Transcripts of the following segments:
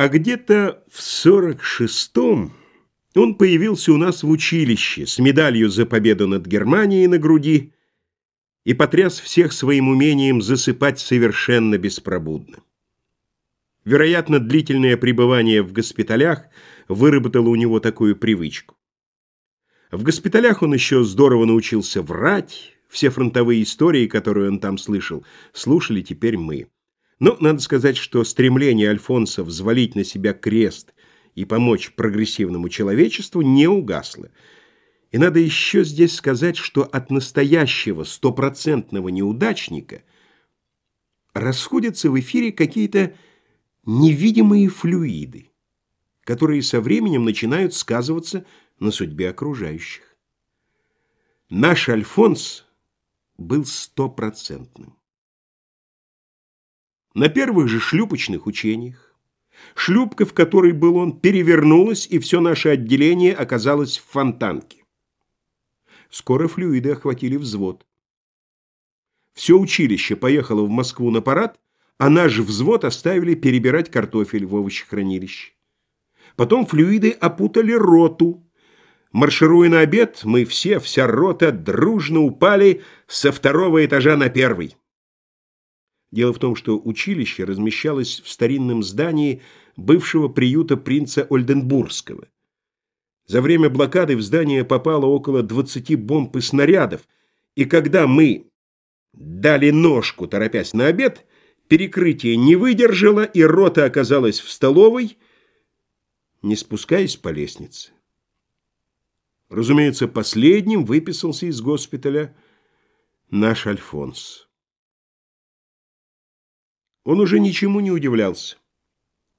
А где-то в сорок шестом он появился у нас в училище с медалью за победу над Германией на груди и потряс всех своим умением засыпать совершенно беспробудно. Вероятно, длительное пребывание в госпиталях выработало у него такую привычку. В госпиталях он еще здорово научился врать, все фронтовые истории, которые он там слышал, слушали теперь мы. Но надо сказать, что стремление Альфонса взвалить на себя крест и помочь прогрессивному человечеству не угасло. И надо еще здесь сказать, что от настоящего стопроцентного неудачника расходятся в эфире какие-то невидимые флюиды, которые со временем начинают сказываться на судьбе окружающих. Наш Альфонс был стопроцентным. На первых же шлюпочных учениях шлюпка, в которой был он, перевернулась, и все наше отделение оказалось в фонтанке. Скоро флюиды охватили взвод. Все училище поехало в Москву на парад, а наш взвод оставили перебирать картофель в овощехранилище. Потом флюиды опутали роту. Маршируя на обед, мы все, вся рота, дружно упали со второго этажа на первый. Дело в том, что училище размещалось в старинном здании бывшего приюта принца Ольденбургского. За время блокады в здание попало около 20 бомб и снарядов, и когда мы дали ножку, торопясь на обед, перекрытие не выдержало, и рота оказалась в столовой, не спускаясь по лестнице. Разумеется, последним выписался из госпиталя наш Альфонс. Он уже ничему не удивлялся.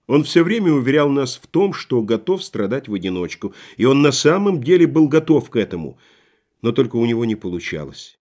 Он все время уверял нас в том, что готов страдать в одиночку, и он на самом деле был готов к этому, но только у него не получалось.